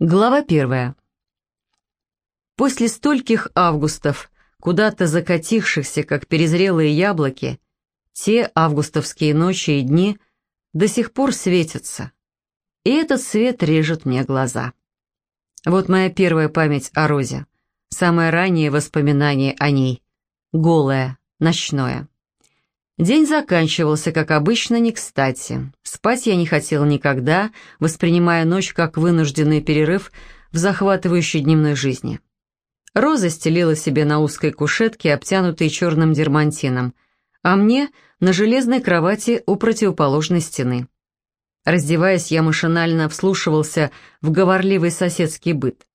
Глава первая. После стольких августов, куда-то закатившихся, как перезрелые яблоки, те августовские ночи и дни до сих пор светятся, и этот свет режет мне глаза. Вот моя первая память о Розе, самое раннее воспоминание о ней, голое, ночное. День заканчивался, как обычно, не кстати. Спать я не хотела никогда, воспринимая ночь как вынужденный перерыв в захватывающей дневной жизни. Роза стелила себе на узкой кушетке, обтянутой черным дермантином, а мне на железной кровати у противоположной стены. Раздеваясь, я машинально вслушивался в говорливый соседский быт.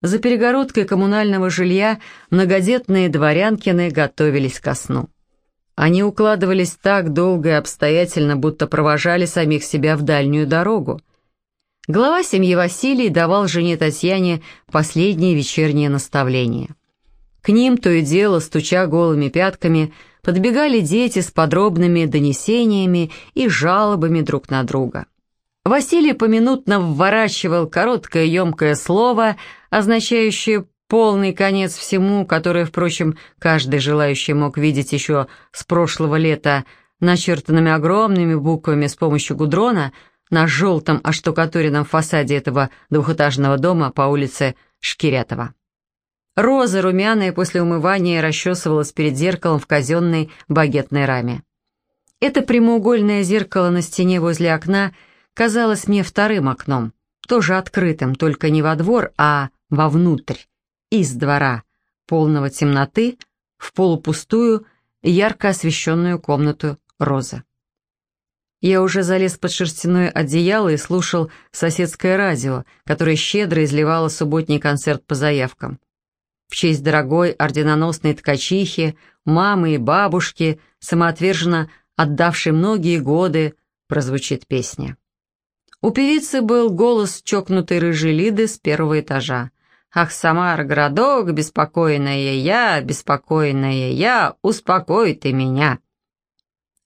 За перегородкой коммунального жилья многодетные дворянкины готовились ко сну. Они укладывались так долго и обстоятельно, будто провожали самих себя в дальнюю дорогу. Глава семьи Василий давал жене Татьяне последнее вечернее наставление. К ним то и дело, стуча голыми пятками, подбегали дети с подробными донесениями и жалобами друг на друга. Василий поминутно вворачивал короткое емкое слово, означающее полный конец всему, которое, впрочем, каждый желающий мог видеть еще с прошлого лета, начертанными огромными буквами с помощью гудрона на желтом оштукатуренном фасаде этого двухэтажного дома по улице Шкирятова. Роза, румяная после умывания, расчесывалась перед зеркалом в казенной багетной раме. Это прямоугольное зеркало на стене возле окна казалось мне вторым окном, тоже открытым, только не во двор, а вовнутрь из двора, полного темноты, в полупустую, ярко освещенную комнату Розы. Я уже залез под шерстяное одеяло и слушал соседское радио, которое щедро изливало субботний концерт по заявкам. В честь дорогой орденоносной ткачихи, мамы и бабушки, самоотверженно отдавшей многие годы, прозвучит песня. У певицы был голос чокнутой рыжей Лиды с первого этажа. Ах, Самара, городок, беспокойная я, беспокойная я, успокой ты меня.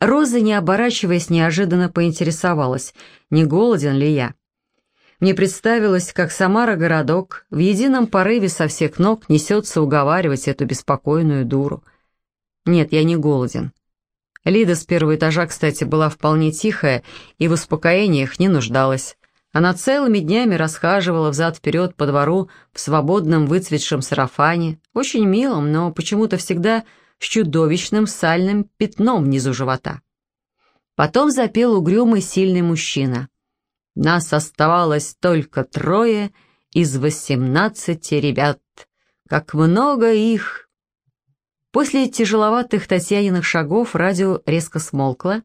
Роза, не оборачиваясь, неожиданно поинтересовалась, не голоден ли я. Мне представилось, как Самара-городок в едином порыве со всех ног несется уговаривать эту беспокойную дуру. Нет, я не голоден. Лида с первого этажа, кстати, была вполне тихая и в успокоениях не нуждалась. Она целыми днями расхаживала взад-вперед по двору в свободном выцветшем сарафане, очень милом, но почему-то всегда с чудовищным сальным пятном внизу живота. Потом запел угрюмый сильный мужчина. Нас оставалось только трое из восемнадцати ребят. Как много их! После тяжеловатых Татьяниных шагов радио резко смолкло.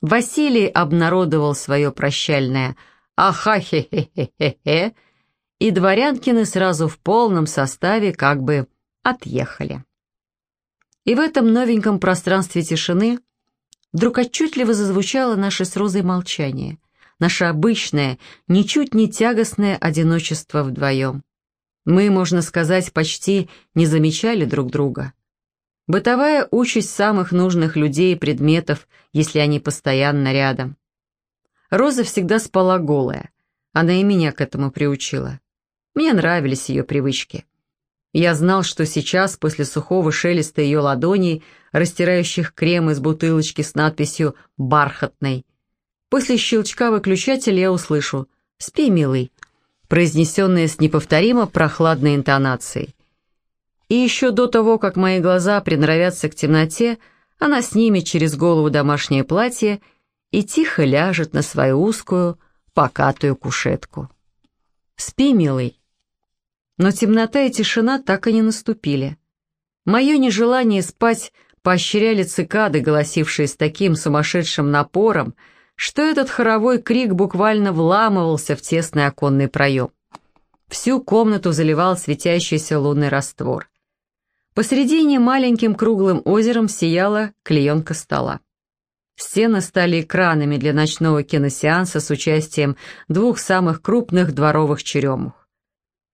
Василий обнародовал свое прощальное – аха-хе-хе-хе-хе, и дворянкины сразу в полном составе как бы отъехали. И в этом новеньком пространстве тишины вдруг отчетливо зазвучало наше с Розой молчание, наше обычное, ничуть не тягостное одиночество вдвоем. Мы, можно сказать, почти не замечали друг друга. Бытовая участь самых нужных людей и предметов, если они постоянно рядом. Роза всегда спала голая. Она и меня к этому приучила. Мне нравились ее привычки. Я знал, что сейчас, после сухого шелеста ее ладоней, растирающих крем из бутылочки с надписью «бархатный», после щелчка выключателя я услышу «Спи, милый», произнесенное с неповторимо прохладной интонацией. И еще до того, как мои глаза приноровятся к темноте, она снимет через голову домашнее платье и тихо ляжет на свою узкую, покатую кушетку. «Спи, милый». Но темнота и тишина так и не наступили. Мое нежелание спать поощряли цикады, голосившие с таким сумасшедшим напором, что этот хоровой крик буквально вламывался в тесный оконный проем. Всю комнату заливал светящийся лунный раствор. Посредине маленьким круглым озером сияла клеенка стола. Стены стали экранами для ночного киносеанса с участием двух самых крупных дворовых черемух.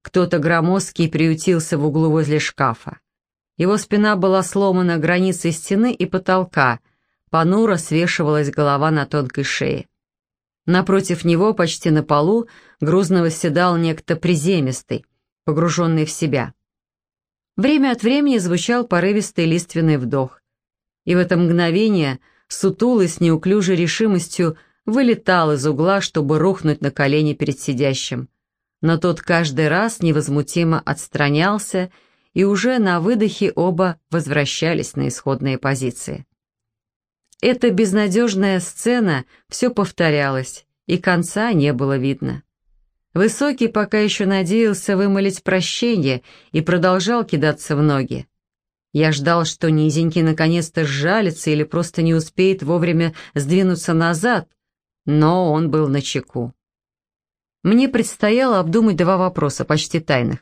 Кто-то громоздкий приютился в углу возле шкафа. Его спина была сломана границей стены и потолка, понуро свешивалась голова на тонкой шее. Напротив него, почти на полу, грузно восседал некто приземистый, погруженный в себя. Время от времени звучал порывистый лиственный вдох. И в это мгновение, сутулый с неуклюжей решимостью, вылетал из угла, чтобы рухнуть на колени перед сидящим. Но тот каждый раз невозмутимо отстранялся, и уже на выдохе оба возвращались на исходные позиции. Эта безнадежная сцена все повторялась, и конца не было видно. Высокий пока еще надеялся вымолить прощение и продолжал кидаться в ноги. Я ждал, что низенький наконец-то сжалится или просто не успеет вовремя сдвинуться назад, но он был на чеку. Мне предстояло обдумать два вопроса, почти тайных.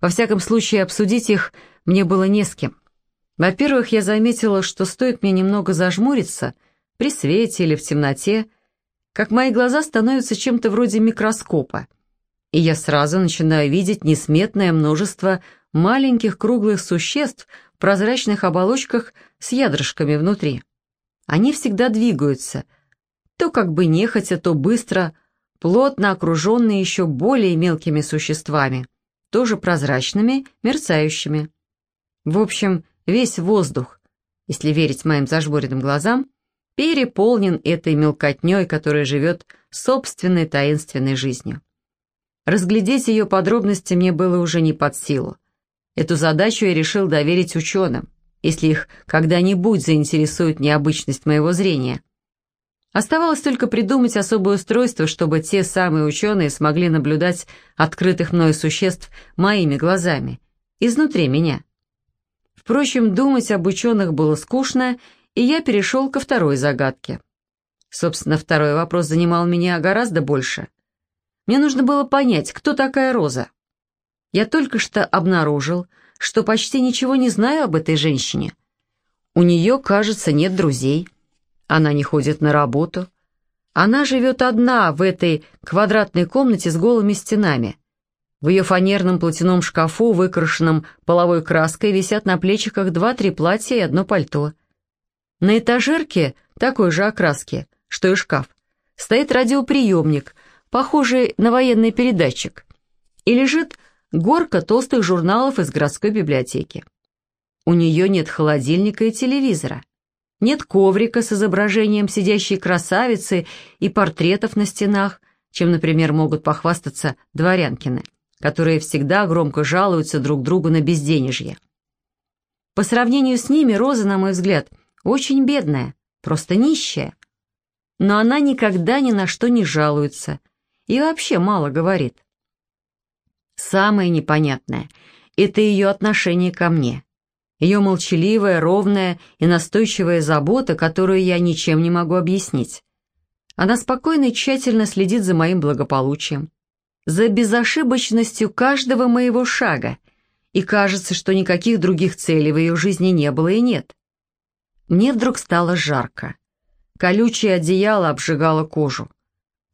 Во всяком случае, обсудить их мне было не с кем. Во-первых, я заметила, что стоит мне немного зажмуриться, при свете или в темноте, как мои глаза становятся чем-то вроде микроскопа, и я сразу начинаю видеть несметное множество маленьких круглых существ прозрачных оболочках с ядрышками внутри. Они всегда двигаются, то как бы нехотя, то быстро, плотно окруженные еще более мелкими существами, тоже прозрачными, мерцающими. В общем, весь воздух, если верить моим зажмуренным глазам, переполнен этой мелкотней, которая живет собственной таинственной жизнью. Разглядеть ее подробности мне было уже не под силу. Эту задачу я решил доверить ученым, если их когда-нибудь заинтересует необычность моего зрения. Оставалось только придумать особое устройство, чтобы те самые ученые смогли наблюдать открытых мною существ моими глазами, изнутри меня. Впрочем, думать об ученых было скучно, и я перешел ко второй загадке. Собственно, второй вопрос занимал меня гораздо больше. Мне нужно было понять, кто такая Роза. Я только что обнаружил, что почти ничего не знаю об этой женщине. У нее, кажется, нет друзей. Она не ходит на работу. Она живет одна в этой квадратной комнате с голыми стенами. В ее фанерном платяном шкафу, выкрашенном половой краской, висят на плечиках два-три платья и одно пальто. На этажерке такой же окраски, что и шкаф, стоит радиоприемник, похожий на военный передатчик, и лежит горка толстых журналов из городской библиотеки. У нее нет холодильника и телевизора. Нет коврика с изображением сидящей красавицы и портретов на стенах, чем, например, могут похвастаться дворянкины, которые всегда громко жалуются друг другу на безденежье. По сравнению с ними Роза, на мой взгляд, очень бедная, просто нищая. Но она никогда ни на что не жалуется и вообще мало говорит. Самое непонятное — это ее отношение ко мне. Ее молчаливая, ровная и настойчивая забота, которую я ничем не могу объяснить. Она спокойно и тщательно следит за моим благополучием, за безошибочностью каждого моего шага, и кажется, что никаких других целей в ее жизни не было и нет. Мне вдруг стало жарко. Колючее одеяло обжигало кожу.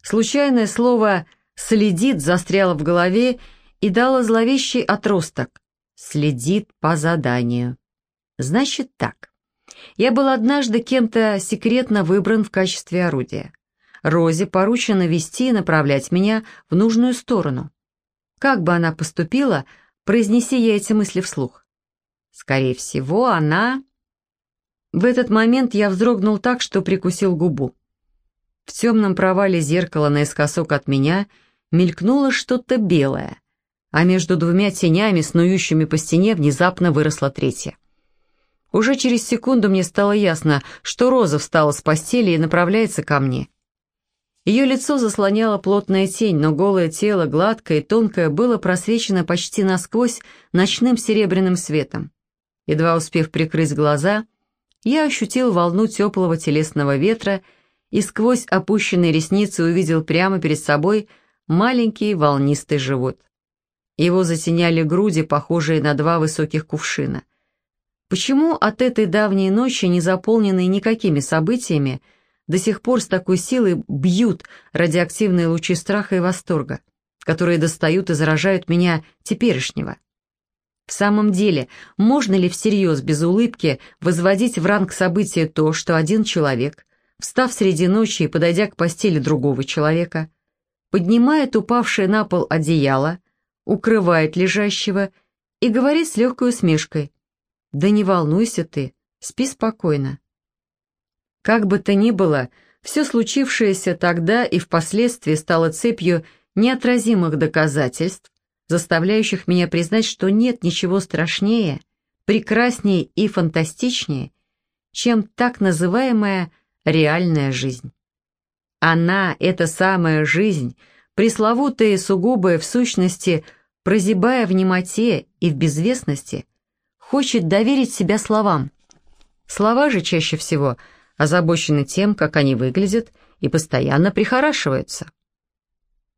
Случайное слово «следит» застряло в голове и дала зловещий отросток. Следит по заданию. Значит так. Я был однажды кем-то секретно выбран в качестве орудия. Розе поручено вести и направлять меня в нужную сторону. Как бы она поступила, произнеси я эти мысли вслух. Скорее всего, она... В этот момент я вздрогнул так, что прикусил губу. В темном провале зеркала наискосок от меня мелькнуло что-то белое а между двумя тенями, снующими по стене, внезапно выросла третья. Уже через секунду мне стало ясно, что Роза встала с постели и направляется ко мне. Ее лицо заслоняло плотная тень, но голое тело, гладкое и тонкое, было просвечено почти насквозь ночным серебряным светом. Едва успев прикрыть глаза, я ощутил волну теплого телесного ветра и сквозь опущенные ресницы увидел прямо перед собой маленький волнистый живот. Его затеняли груди, похожие на два высоких кувшина. Почему от этой давней ночи, не заполненной никакими событиями, до сих пор с такой силой бьют радиоактивные лучи страха и восторга, которые достают и заражают меня теперешнего? В самом деле, можно ли всерьез без улыбки возводить в ранг события то, что один человек, встав среди ночи и подойдя к постели другого человека, поднимает упавшее на пол одеяло, укрывает лежащего и говорит с легкой усмешкой «Да не волнуйся ты, спи спокойно». Как бы то ни было, все случившееся тогда и впоследствии стало цепью неотразимых доказательств, заставляющих меня признать, что нет ничего страшнее, прекраснее и фантастичнее, чем так называемая реальная жизнь. Она, эта самая жизнь, пресловутая и сугубая в сущности, прозябая в немоте и в безвестности, хочет доверить себя словам. Слова же чаще всего озабочены тем, как они выглядят, и постоянно прихорашиваются.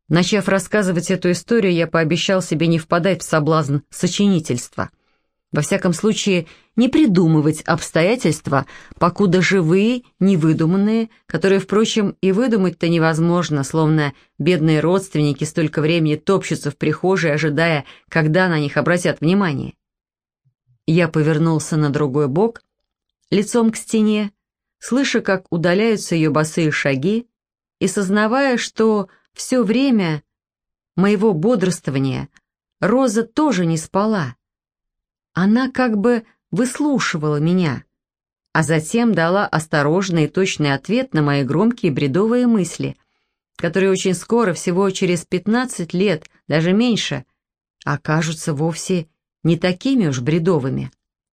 Начав рассказывать эту историю, я пообещал себе не впадать в соблазн сочинительства. Во всяком случае, не придумывать обстоятельства, покуда живые, невыдуманные, которые, впрочем, и выдумать-то невозможно, словно бедные родственники столько времени топчутся в прихожей, ожидая, когда на них обратят внимание. Я повернулся на другой бок, лицом к стене, слыша, как удаляются ее босые шаги, и сознавая, что все время моего бодрствования Роза тоже не спала. Она как бы выслушивала меня, а затем дала осторожный и точный ответ на мои громкие бредовые мысли, которые очень скоро, всего через 15 лет, даже меньше, окажутся вовсе не такими уж бредовыми.